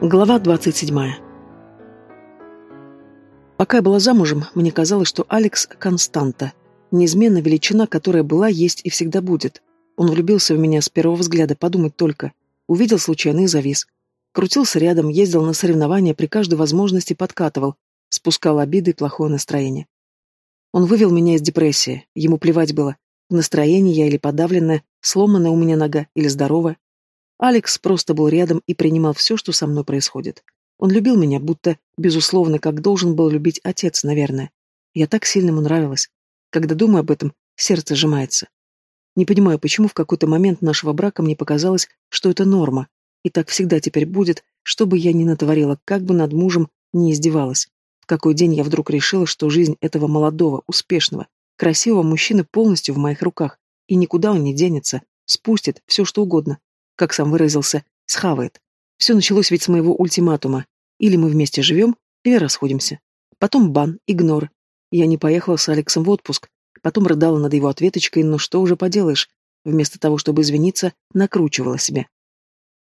Глава 27. Пока я была замужем, мне казалось, что Алекс — константа, неизменная величина, которая была, есть и всегда будет. Он влюбился в меня с первого взгляда, подумать только. Увидел случайно и завис. Крутился рядом, ездил на соревнования, при каждой возможности подкатывал, спускал обиды и плохое настроение. Он вывел меня из депрессии, ему плевать было, в настроении я или подавленная, сломанная у меня нога или здоровая. Алекс просто был рядом и принимал все, что со мной происходит. Он любил меня, будто, безусловно, как должен был любить отец, наверное. Я так сильно ему нравилась. Когда думаю об этом, сердце сжимается. Не понимаю, почему в какой-то момент нашего брака мне показалось, что это норма. И так всегда теперь будет, что бы я ни натворила, как бы над мужем не издевалась. В какой день я вдруг решила, что жизнь этого молодого, успешного, красивого мужчины полностью в моих руках, и никуда он не денется, спустит все что угодно, как сам выразился, схавает. Все началось ведь с моего ультиматума. Или мы вместе живем, или расходимся. Потом бан, игнор. Я не поехала с Алексом в отпуск. Потом рыдала над его ответочкой, но что уже поделаешь. Вместо того, чтобы извиниться, накручивала себя.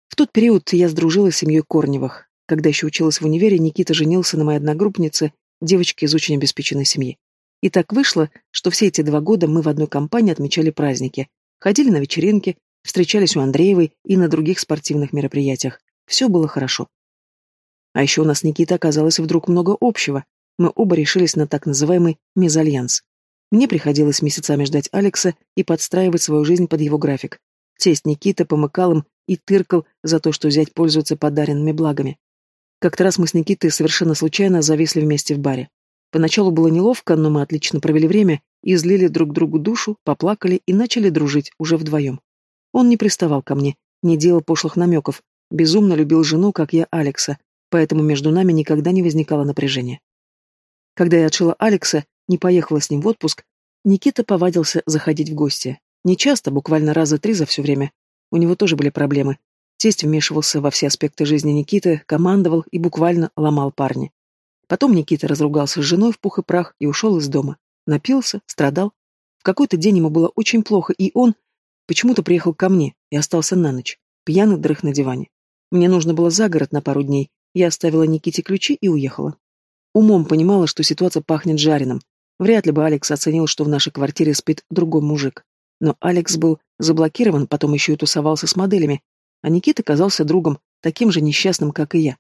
В тот период я сдружилась с семьей Корневых. Когда еще училась в универе, Никита женился на моей одногруппнице, девочке из очень обеспеченной семьи. И так вышло, что все эти два года мы в одной компании отмечали праздники, ходили на вечеринки, Встречались у Андреевой и на других спортивных мероприятиях. Все было хорошо. А еще у нас с Никитой оказалось вдруг много общего. Мы оба решились на так называемый мезальянс. Мне приходилось месяцами ждать Алекса и подстраивать свою жизнь под его график. Тесть Никита помыкал им и тыркал за то, что зять пользуется подаренными благами. Как-то раз мы с Никитой совершенно случайно зависли вместе в баре. Поначалу было неловко, но мы отлично провели время, излили друг другу душу, поплакали и начали дружить уже вдвоем. Он не приставал ко мне, не делал пошлых намеков, безумно любил жену, как я Алекса, поэтому между нами никогда не возникало напряжения. Когда я отшила Алекса, не поехала с ним в отпуск, Никита повадился заходить в гости. Не часто, буквально раза три за все время. У него тоже были проблемы. Тесть вмешивался во все аспекты жизни Никиты, командовал и буквально ломал парня. Потом Никита разругался с женой в пух и прах и ушел из дома. Напился, страдал. В какой-то день ему было очень плохо, и он, Почему-то приехал ко мне и остался на ночь, пьяный дрых на диване. Мне нужно было за город на пару дней. Я оставила Никите ключи и уехала. Умом понимала, что ситуация пахнет жареным. Вряд ли бы Алекс оценил, что в нашей квартире спит другой мужик. Но Алекс был заблокирован, потом еще и тусовался с моделями, а Никита казался другом, таким же несчастным, как и я.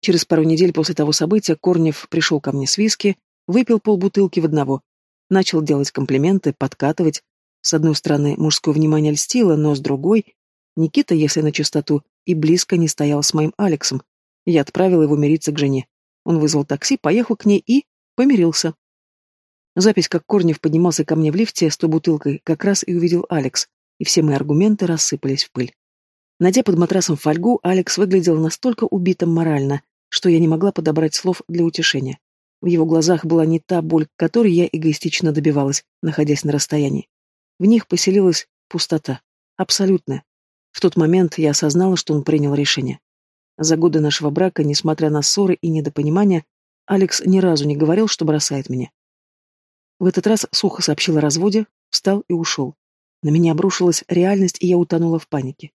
Через пару недель после того события Корнев пришел ко мне с виски, выпил полбутылки в одного, начал делать комплименты, подкатывать, с одной стороны, мужское внимание льстило, но с другой, Никита, если на чистоту, и близко не стоял с моим Алексом. Я отправила его мириться к жене. Он вызвал такси, поехал к ней и... помирился. Запись, как Корнев поднимался ко мне в лифте с той бутылкой, как раз и увидел Алекс, и все мои аргументы рассыпались в пыль. Найдя под матрасом фольгу, Алекс выглядел настолько убитым морально, что я не могла подобрать слов для утешения. В его глазах была не та боль, которой я эгоистично добивалась, находясь на расстоянии. В них поселилась пустота. Абсолютная. В тот момент я осознала, что он принял решение. За годы нашего брака, несмотря на ссоры и недопонимания, Алекс ни разу не говорил, что бросает меня. В этот раз сухо сообщил о разводе, встал и ушел. На меня обрушилась реальность, и я утонула в панике.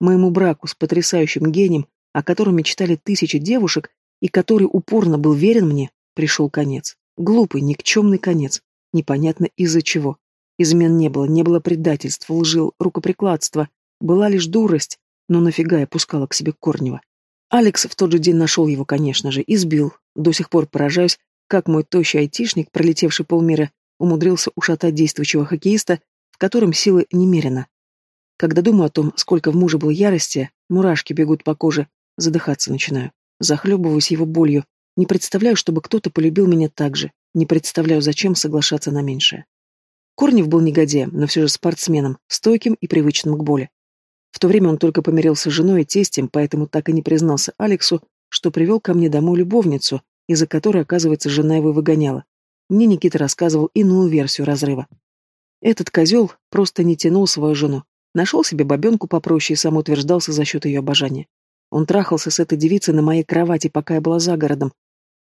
Моему браку с потрясающим гением, о котором мечтали тысячи девушек, и который упорно был верен мне, пришел конец. Глупый, никчемный конец. Непонятно из-за чего. Измен не было, не было предательств, лжи, рукоприкладства. Была лишь дурость, но нафига я пускала к себе Корнева. Алекс в тот же день нашел его, конечно же, избил. До сих пор поражаюсь, как мой тощий айтишник, пролетевший полмира, умудрился ушатать действующего хоккеиста, в котором силы немерено. Когда думаю о том, сколько в муже было ярости, мурашки бегут по коже, задыхаться начинаю. Захлебываюсь его болью. Не представляю, чтобы кто-то полюбил меня так же. Не представляю, зачем соглашаться на меньшее. Корнев был негодяем, но все же спортсменом, стойким и привычным к боли. В то время он только помирился с женой и тестем, поэтому так и не признался Алексу, что привел ко мне домой любовницу, из-за которой, оказывается, жена его выгоняла. Мне Никита рассказывал иную версию разрыва. Этот козел просто не тянул свою жену. Нашел себе бабенку попроще и сам утверждался за счет ее обожания. Он трахался с этой девицей на моей кровати, пока я была за городом.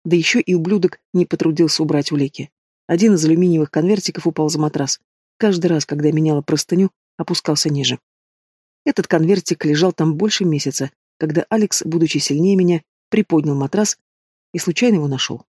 Да еще и ублюдок не потрудился убрать улики. Один из алюминиевых конвертиков упал за матрас. Каждый раз, когда меняла простыню, опускался ниже. Этот конвертик лежал там больше месяца, когда Алекс, будучи сильнее меня, приподнял матрас и случайно его нашел.